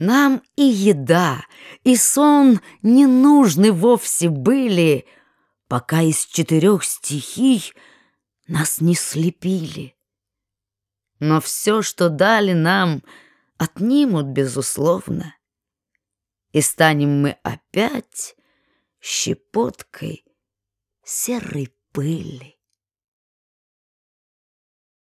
Нам и еда, и сон не нужны вовсе были, Пока из четырех стихий нас не слепили. Но все, что дали нам, отнимут, безусловно, И станем мы опять щепоткой серой пыли.